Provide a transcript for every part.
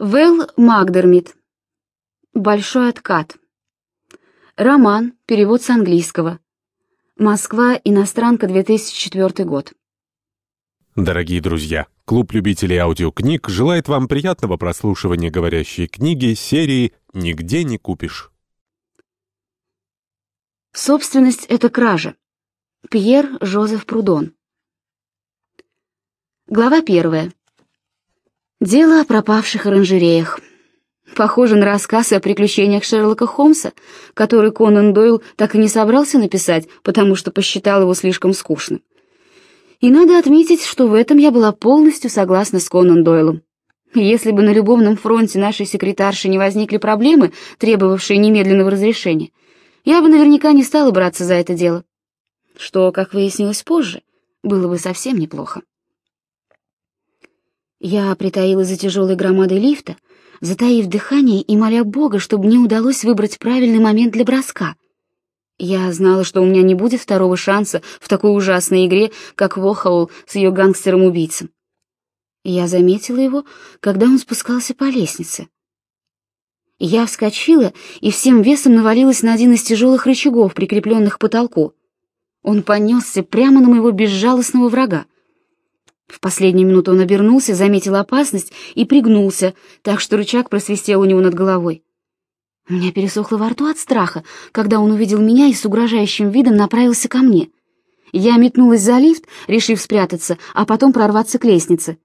Вэл Магдермит. Большой откат. Роман. Перевод с английского. Москва. Иностранка. 2004 год. Дорогие друзья, клуб любителей аудиокниг желает вам приятного прослушивания говорящей книги серии «Нигде не купишь». Собственность — это кража. Пьер Жозеф Прудон. Глава первая. Дело о пропавших оранжереях. Похоже на рассказ о приключениях Шерлока Холмса, который Конан Дойл так и не собрался написать, потому что посчитал его слишком скучным. И надо отметить, что в этом я была полностью согласна с Конан Дойлом. Если бы на любовном фронте нашей секретарши не возникли проблемы, требовавшие немедленного разрешения, я бы наверняка не стала браться за это дело. Что, как выяснилось позже, было бы совсем неплохо. Я притаилась за тяжелой громадой лифта, затаив дыхание и моля Бога, чтобы мне удалось выбрать правильный момент для броска. Я знала, что у меня не будет второго шанса в такой ужасной игре, как Вохаул с ее гангстером-убийцем. Я заметила его, когда он спускался по лестнице. Я вскочила и всем весом навалилась на один из тяжелых рычагов, прикрепленных к потолку. Он понесся прямо на моего безжалостного врага. В последнюю минуту он обернулся, заметил опасность и пригнулся, так что рычаг просвистел у него над головой. У меня пересохло во рту от страха, когда он увидел меня и с угрожающим видом направился ко мне. Я метнулась за лифт, решив спрятаться, а потом прорваться к лестнице.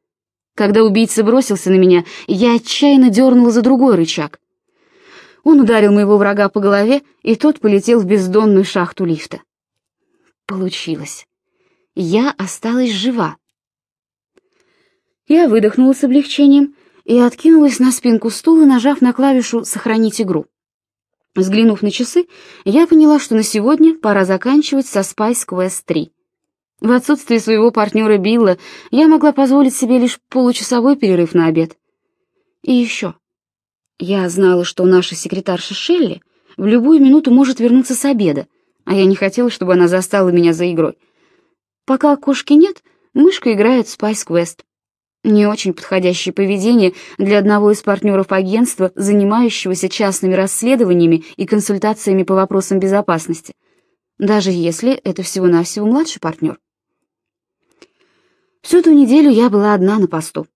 Когда убийца бросился на меня, я отчаянно дернула за другой рычаг. Он ударил моего врага по голове, и тот полетел в бездонную шахту лифта. Получилось. Я осталась жива. Я выдохнула с облегчением и откинулась на спинку стула, нажав на клавишу «Сохранить игру». Взглянув на часы, я поняла, что на сегодня пора заканчивать со Spice Quest 3. В отсутствие своего партнера Билла я могла позволить себе лишь получасовой перерыв на обед. И еще. Я знала, что наша секретарша Шелли в любую минуту может вернуться с обеда, а я не хотела, чтобы она застала меня за игрой. Пока кошки нет, мышка играет в Spice Quest. Не очень подходящее поведение для одного из партнеров агентства, занимающегося частными расследованиями и консультациями по вопросам безопасности, даже если это всего-навсего младший партнер. Всю ту неделю я была одна на посту.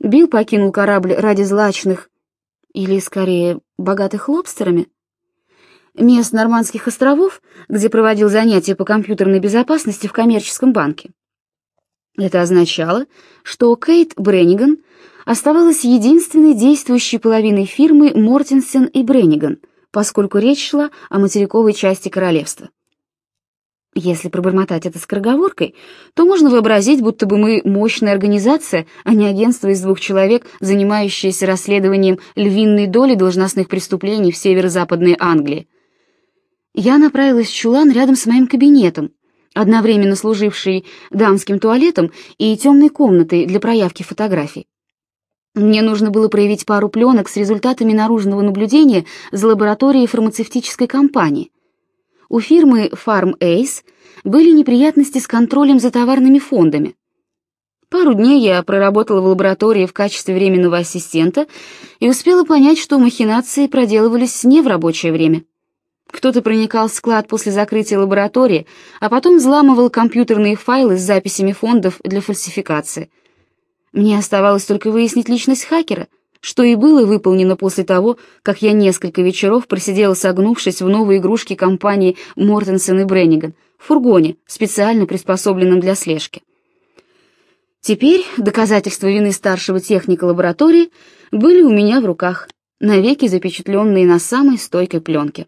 Билл покинул корабль ради злачных, или, скорее, богатых лобстерами, мест Нормандских островов, где проводил занятия по компьютерной безопасности в коммерческом банке. Это означало, что Кейт Бренниган оставалась единственной действующей половиной фирмы Мортенсен и Бренниган, поскольку речь шла о материковой части королевства. Если пробормотать это скороговоркой, то можно вообразить, будто бы мы мощная организация, а не агентство из двух человек, занимающееся расследованием львиной доли должностных преступлений в северо-западной Англии. Я направилась в чулан рядом с моим кабинетом, одновременно служивший дамским туалетом и темной комнатой для проявки фотографий. Мне нужно было проявить пару пленок с результатами наружного наблюдения за лабораторией фармацевтической компании. У фирмы Farm Ace были неприятности с контролем за товарными фондами. Пару дней я проработала в лаборатории в качестве временного ассистента и успела понять, что махинации проделывались не в рабочее время. Кто-то проникал в склад после закрытия лаборатории, а потом взламывал компьютерные файлы с записями фондов для фальсификации. Мне оставалось только выяснить личность хакера, что и было выполнено после того, как я несколько вечеров просидела согнувшись в новой игрушке компании Мортенсен и Бренниган в фургоне, специально приспособленном для слежки. Теперь доказательства вины старшего техника лаборатории были у меня в руках, навеки запечатленные на самой стойкой пленке.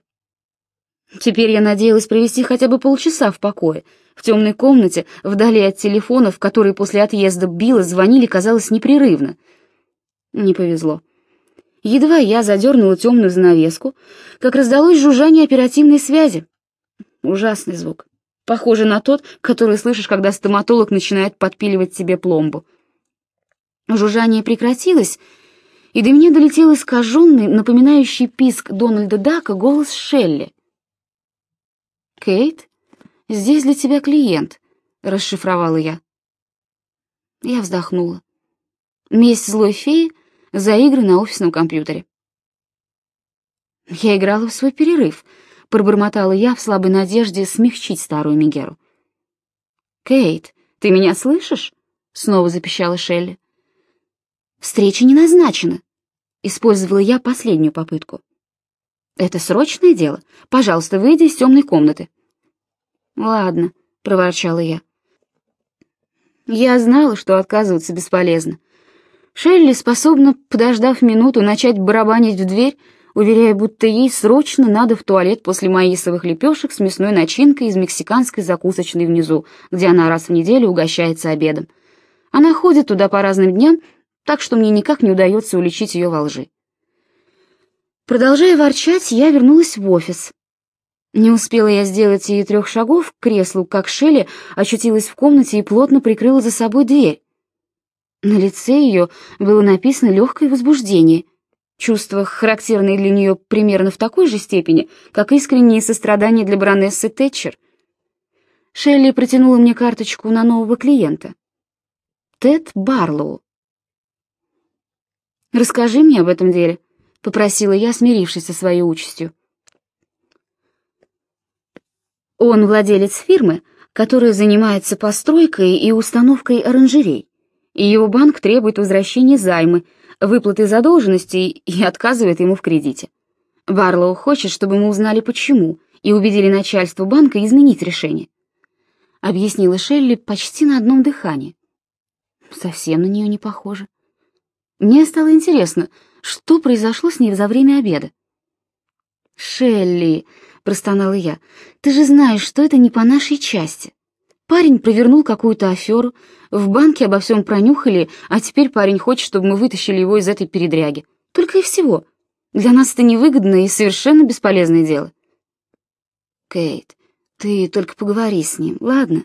Теперь я надеялась провести хотя бы полчаса в покое, в темной комнате, вдали от телефонов, которые после отъезда Билла звонили, казалось, непрерывно. Не повезло. Едва я задернула темную занавеску, как раздалось жужжание оперативной связи. Ужасный звук. Похоже на тот, который слышишь, когда стоматолог начинает подпиливать тебе пломбу. Жужжание прекратилось, и до меня долетел искаженный, напоминающий писк Дональда Дака голос Шелли. «Кейт, здесь для тебя клиент», — расшифровала я. Я вздохнула. Месть злой феи за игры на офисном компьютере. Я играла в свой перерыв, пробормотала я в слабой надежде смягчить старую Мегеру. «Кейт, ты меня слышишь?» — снова запищала Шелли. «Встреча не назначена», — использовала я последнюю попытку. «Это срочное дело. Пожалуйста, выйди из темной комнаты». «Ладно», — проворчала я. Я знала, что отказываться бесполезно. Шелли способна, подождав минуту, начать барабанить в дверь, уверяя, будто ей срочно надо в туалет после маисовых лепешек с мясной начинкой из мексиканской закусочной внизу, где она раз в неделю угощается обедом. Она ходит туда по разным дням, так что мне никак не удается уличить ее во лжи. Продолжая ворчать, я вернулась в офис. Не успела я сделать и трех шагов к креслу, как Шелли очутилась в комнате и плотно прикрыла за собой дверь. На лице ее было написано легкое возбуждение, чувство, характерное для нее примерно в такой же степени, как искреннее сострадание для баронессы Тэтчер. Шелли протянула мне карточку на нового клиента. Тед Барлоу. «Расскажи мне об этом деле», — попросила я, смирившись со своей участью. Он владелец фирмы, которая занимается постройкой и установкой оранжерей, его банк требует возвращения займы, выплаты задолженностей и отказывает ему в кредите. Барлоу хочет, чтобы мы узнали почему, и убедили начальство банка изменить решение. Объяснила Шелли почти на одном дыхании. Совсем на нее не похоже. Мне стало интересно, что произошло с ней за время обеда. «Шелли», — простонала я, — «ты же знаешь, что это не по нашей части. Парень провернул какую-то аферу, в банке обо всем пронюхали, а теперь парень хочет, чтобы мы вытащили его из этой передряги. Только и всего. Для нас это невыгодное и совершенно бесполезное дело». «Кейт, ты только поговори с ним, ладно?»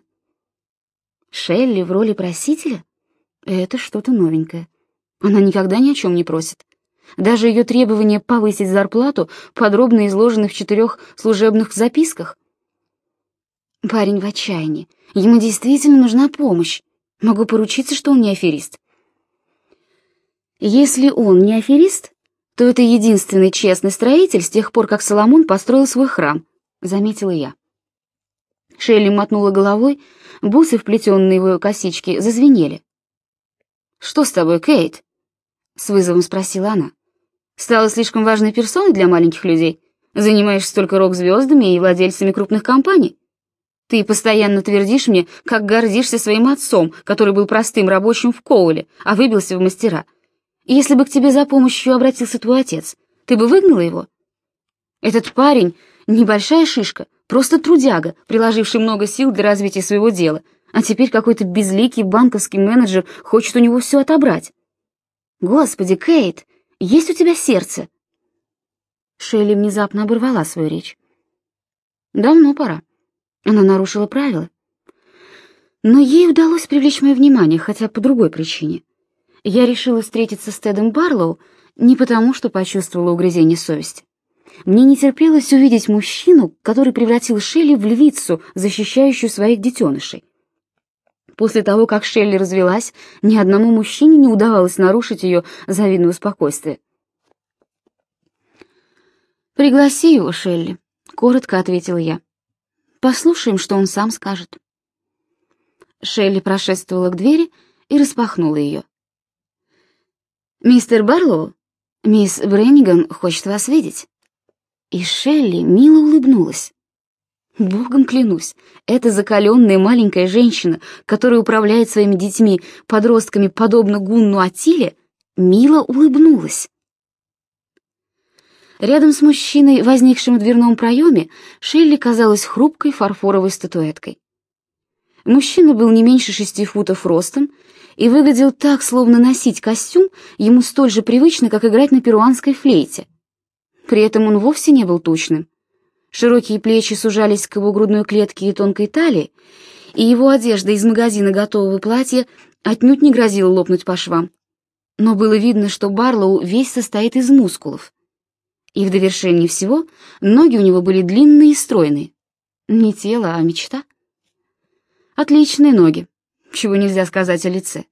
Шелли в роли просителя? Это что-то новенькое. Она никогда ни о чем не просит. Даже ее требование повысить зарплату подробно изложены в четырех служебных записках. Парень в отчаянии. Ему действительно нужна помощь. Могу поручиться, что он не аферист. Если он не аферист, то это единственный честный строитель с тех пор, как Соломон построил свой храм, заметила я. Шелли мотнула головой, бусы, вплетенные в ее косички, зазвенели. «Что с тобой, Кейт?» — с вызовом спросила она. Стала слишком важной персоной для маленьких людей? Занимаешься только рок-звездами и владельцами крупных компаний? Ты постоянно твердишь мне, как гордишься своим отцом, который был простым рабочим в Коуле, а выбился в мастера. Если бы к тебе за помощью обратился твой отец, ты бы выгнала его? Этот парень — небольшая шишка, просто трудяга, приложивший много сил для развития своего дела, а теперь какой-то безликий банковский менеджер хочет у него все отобрать. Господи, Кейт, есть у тебя сердце?» Шелли внезапно оборвала свою речь. «Давно пора. Она нарушила правила. Но ей удалось привлечь мое внимание, хотя по другой причине. Я решила встретиться с Тедом Барлоу не потому, что почувствовала угрызение совести. Мне не терпелось увидеть мужчину, который превратил Шелли в львицу, защищающую своих детенышей. После того, как Шелли развелась, ни одному мужчине не удавалось нарушить ее завидное спокойствие. «Пригласи его, Шелли», — коротко ответила я. «Послушаем, что он сам скажет». Шелли прошествовала к двери и распахнула ее. «Мистер Барлоу, мисс Бренниган хочет вас видеть». И Шелли мило улыбнулась. Богом клянусь, эта закаленная маленькая женщина, которая управляет своими детьми, подростками, подобно Гунну Атиле, мило улыбнулась. Рядом с мужчиной, возникшим в дверном проеме, Шелли казалась хрупкой фарфоровой статуэткой. Мужчина был не меньше шести футов ростом и выглядел так, словно носить костюм ему столь же привычно, как играть на перуанской флейте. При этом он вовсе не был тучным. Широкие плечи сужались к его грудной клетке и тонкой талии, и его одежда из магазина готового платья отнюдь не грозила лопнуть по швам. Но было видно, что Барлоу весь состоит из мускулов. И в довершении всего ноги у него были длинные и стройные. Не тело, а мечта. Отличные ноги, чего нельзя сказать о лице.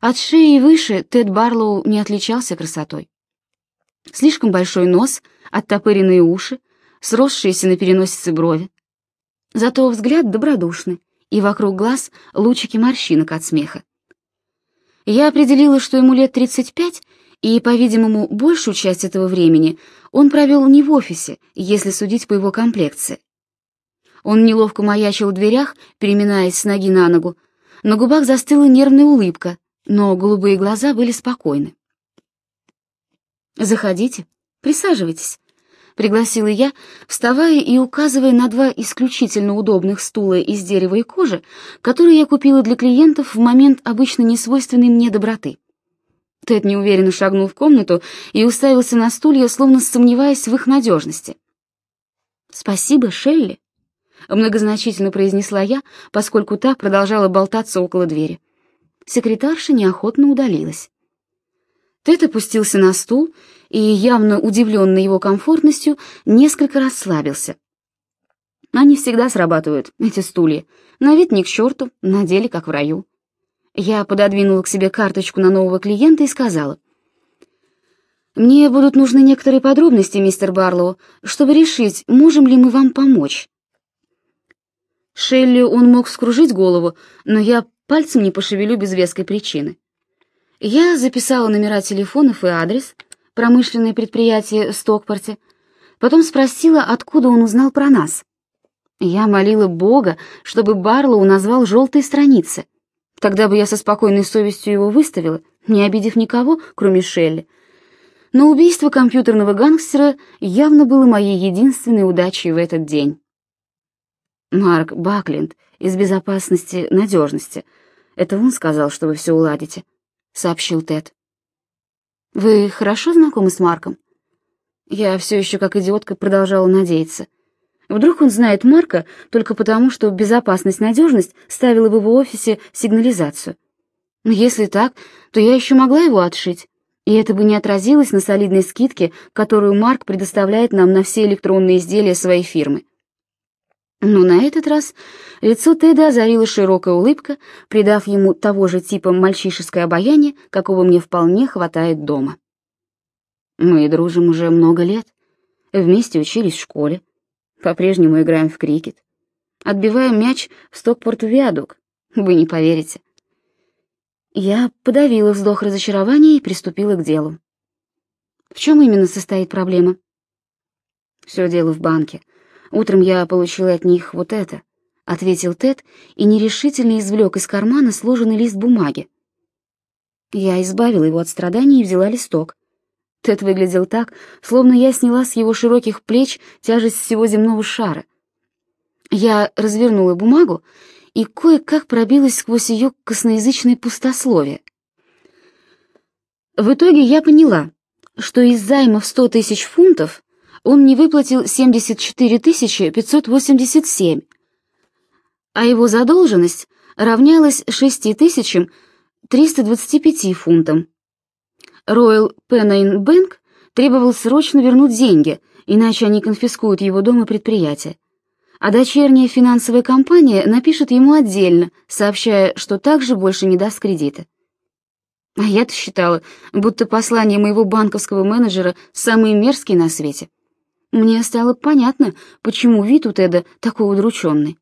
От шеи и выше Тед Барлоу не отличался красотой. Слишком большой нос, оттопыренные уши, сросшиеся на переносице брови. Зато взгляд добродушный, и вокруг глаз лучики морщинок от смеха. Я определила, что ему лет 35, и, по-видимому, большую часть этого времени он провел не в офисе, если судить по его комплекции. Он неловко маячил в дверях, переминаясь с ноги на ногу. На губах застыла нервная улыбка, но голубые глаза были спокойны. «Заходите, присаживайтесь», — пригласила я, вставая и указывая на два исключительно удобных стула из дерева и кожи, которые я купила для клиентов в момент обычно несвойственной мне доброты. Тед неуверенно шагнул в комнату и уставился на стулья, словно сомневаясь в их надежности. «Спасибо, Шелли», — многозначительно произнесла я, поскольку та продолжала болтаться около двери. Секретарша неохотно удалилась. Тед опустился на стул и, явно удивленный его комфортностью, несколько расслабился. Они всегда срабатывают, эти стулья. На вид ни к черту, на деле как в раю. Я пододвинула к себе карточку на нового клиента и сказала. «Мне будут нужны некоторые подробности, мистер Барлоу, чтобы решить, можем ли мы вам помочь». Шелли он мог вскружить голову, но я пальцем не пошевелю без веской причины. Я записала номера телефонов и адрес, промышленное предприятие в Стокпорте, потом спросила, откуда он узнал про нас. Я молила Бога, чтобы Барлоу назвал желтые страницы. Тогда бы я со спокойной совестью его выставила, не обидев никого, кроме Шелли. Но убийство компьютерного гангстера явно было моей единственной удачей в этот день. Марк Бакленд из безопасности надежности. Это он сказал, что вы все уладите, сообщил Тед. Вы хорошо знакомы с Марком? Я все еще как идиотка продолжала надеяться. Вдруг он знает Марка только потому, что безопасность-надежность ставила в его офисе сигнализацию. Но если так, то я еще могла его отшить, и это бы не отразилось на солидной скидке, которую Марк предоставляет нам на все электронные изделия своей фирмы. Но на этот раз лицо Теда озарила широкая улыбка, придав ему того же типа мальчишеское обаяние, какого мне вполне хватает дома. Мы дружим уже много лет, вместе учились в школе, по-прежнему играем в крикет. Отбиваем мяч в Стокпорт-Виадук. Вы не поверите. Я подавила вздох разочарования и приступила к делу. В чем именно состоит проблема? Все дело в банке. Утром я получила от них вот это, ответил Тед и нерешительно извлек из кармана сложенный лист бумаги. Я избавила его от страданий и взяла листок. Тед выглядел так, словно я сняла с его широких плеч тяжесть всего земного шара. Я развернула бумагу и кое-как пробилась сквозь ее косноязычное пустословие. В итоге я поняла, что из займа в сто тысяч фунтов он не выплатил 74 587, а его задолженность равнялась 6 325 фунтам. Royal Pennine Bank требовал срочно вернуть деньги, иначе они конфискуют его дом и предприятие. А дочерняя финансовая компания напишет ему отдельно, сообщая, что также больше не даст кредита. А я-то считала, будто послание моего банковского менеджера самые мерзкие на свете. Мне стало понятно, почему вид у Теда такой удрученный.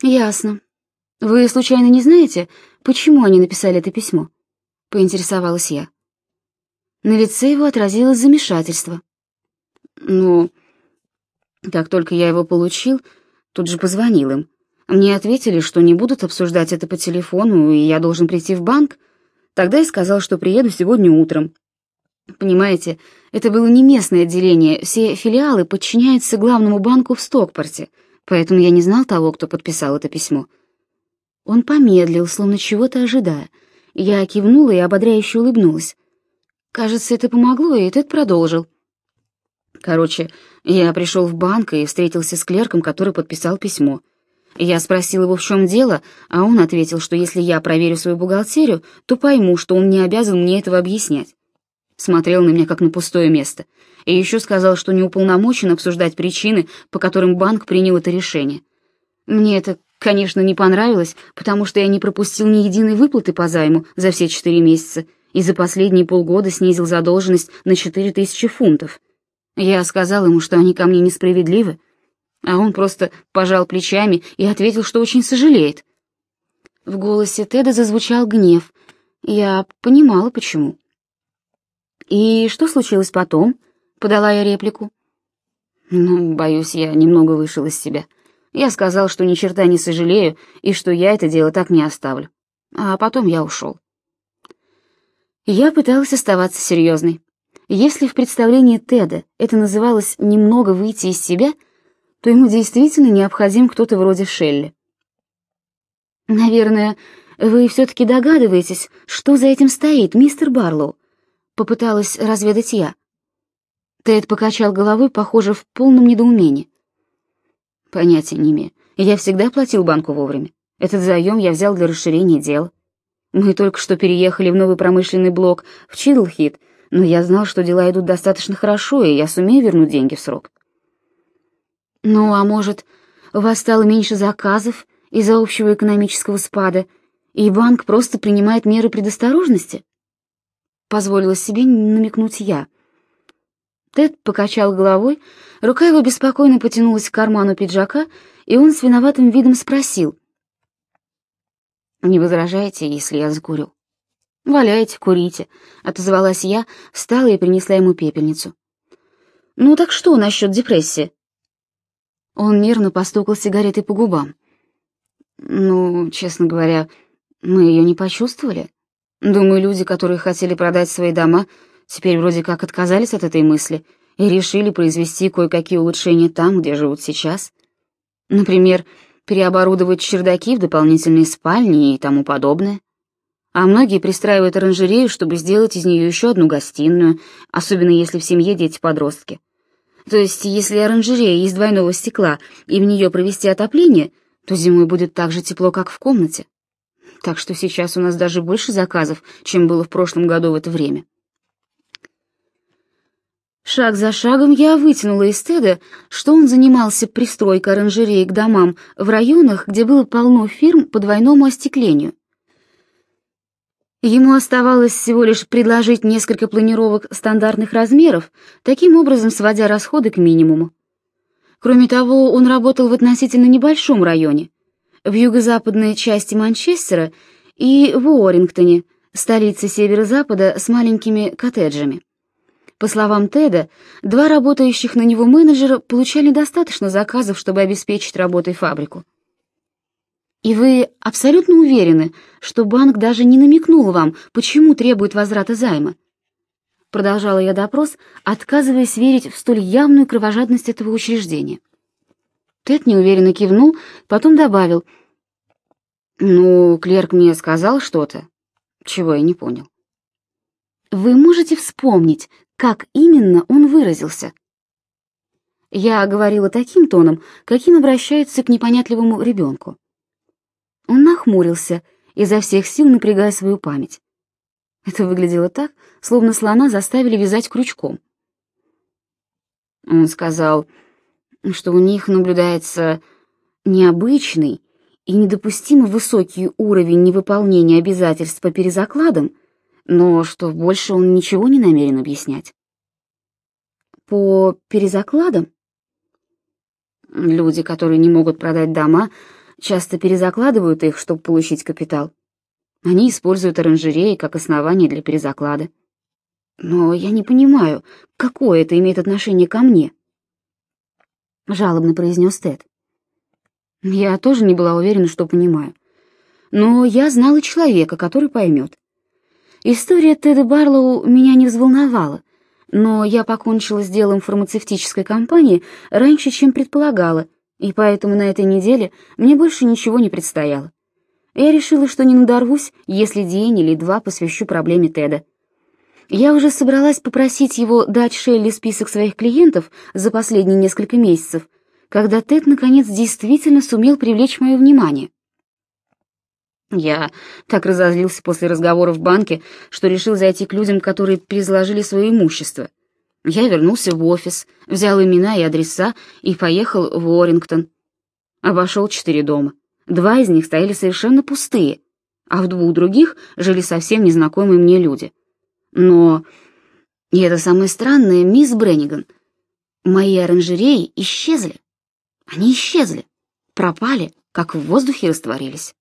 «Ясно. Вы случайно не знаете, почему они написали это письмо?» — поинтересовалась я. На лице его отразилось замешательство. «Ну, как только я его получил, тут же позвонил им. Мне ответили, что не будут обсуждать это по телефону, и я должен прийти в банк. Тогда я сказал, что приеду сегодня утром. Понимаете, это было не местное отделение, все филиалы подчиняются главному банку в Стокпорте, поэтому я не знал того, кто подписал это письмо». Он помедлил, словно чего-то ожидая — я кивнула и ободряюще улыбнулась. Кажется, это помогло, и Тед продолжил. Короче, я пришел в банк и встретился с клерком, который подписал письмо. Я спросил его, в чем дело, а он ответил, что если я проверю свою бухгалтерию, то пойму, что он не обязан мне этого объяснять. Смотрел на меня как на пустое место. И еще сказал, что не уполномочен обсуждать причины, по которым банк принял это решение. Мне это Конечно, не понравилось, потому что я не пропустил ни единой выплаты по займу за все четыре месяца и за последние полгода снизил задолженность на четыре тысячи фунтов. Я сказал ему, что они ко мне несправедливы, а он просто пожал плечами и ответил, что очень сожалеет. В голосе Теда зазвучал гнев. Я понимала, почему. «И что случилось потом?» — подала я реплику. «Ну, боюсь, я немного вышел из себя. Я сказал, что ни черта не сожалею и что я это дело так не оставлю. А потом я ушел». Я пыталась оставаться серьезной. Если в представлении Теда это называлось «немного выйти из себя», то ему действительно необходим кто-то вроде Шелли. «Наверное, вы все-таки догадываетесь, что за этим стоит, мистер Барлоу?» — попыталась разведать я. Тед покачал головой, похоже, в полном недоумении. «Понятия не имею. Я всегда платил банку вовремя. Этот заем я взял для расширения дела. Мы только что переехали в новый промышленный блок в Чидлхит, но я знал, что дела идут достаточно хорошо, и я сумею вернуть деньги в срок». «Ну, а может, у вас стало меньше заказов из-за общего экономического спада, и банк просто принимает меры предосторожности?» Позволила себе намекнуть я. Тед покачал головой, рука его беспокойно потянулась к карману пиджака, и он с виноватым видом спросил. «Не возражаете, если я закурю?» «Валяйте, курите», — отозвалась я, встала и принесла ему пепельницу. «Ну так что насчет депрессии?» Он нервно постукал сигаретой по губам. Ну, честно говоря, мы ее не почувствовали. Думаю, люди, которые хотели продать свои дома, теперь вроде как отказались от этой мысли и решили произвести кое-какие улучшения там, где живут сейчас. Например, переоборудовать чердаки в дополнительные спальни и тому подобное. А многие пристраивают оранжерею, чтобы сделать из нее еще одну гостиную, особенно если в семье дети-подростки. То есть, если оранжерея из двойного стекла и в нее провести отопление — то зимой будет так же тепло, как в комнате. Так что сейчас у нас даже больше заказов, чем было в прошлом году в это время. Шаг за шагом я вытянула из Теда, что он занимался пристройкой оранжереи к домам в районах, где было полно фирм по двойному остеклению. Ему оставалось всего лишь предложить несколько планировок стандартных размеров, таким образом сводя расходы к минимуму. Кроме того, он работал в относительно небольшом районе, в юго-западной части Манчестера и в Уоррингтоне, столице северо-запада с маленькими коттеджами. По словам Теда, два работающих на него менеджера получали достаточно заказов, чтобы обеспечить работой фабрику. И вы абсолютно уверены, что банк даже не намекнул вам, почему требует возврата займа? Продолжала я допрос, отказываясь верить в столь явную кровожадность этого учреждения. Тед неуверенно кивнул, потом добавил. «Ну, клерк мне сказал что-то, чего я не понял». «Вы можете вспомнить, как именно он выразился?» Я говорила таким тоном, каким обращаются к непонятливому ребенку. Он нахмурился, изо всех сил напрягая свою память. Это выглядело так, словно слона заставили вязать крючком. Он сказал, что у них наблюдается необычный и недопустимо высокий уровень невыполнения обязательств по перезакладам, но что больше он ничего не намерен объяснять. По перезакладам? Люди, которые не могут продать дома, часто перезакладывают их, чтобы получить капитал. Они используют оранжереи как основание для перезаклада. Но я не понимаю, какое это имеет отношение ко мне. Жалобно произнес Тед. Я тоже не была уверена, что понимаю. Но я знала человека, который поймет. История Теда Барлоу меня не взволновала, но я покончила с делом фармацевтической компании раньше, чем предполагала, и поэтому на этой неделе мне больше ничего не предстояло. Я решила, что не надорвусь, если день или два посвящу проблеме Теда. Я уже собралась попросить его дать Шелли список своих клиентов за последние несколько месяцев, когда Тед наконец действительно сумел привлечь мое внимание. Я так разозлился после разговора в банке, что решил зайти к людям, которые перезложили свое имущество. Я вернулся в офис, взял имена и адреса и поехал в Уоррингтон. Обошел четыре дома Два из них стояли совершенно пустые, а в двух других жили совсем незнакомые мне люди. Но, и это самое странное, мисс Бренниган, мои оранжереи исчезли. Они исчезли, пропали, как в воздухе растворились.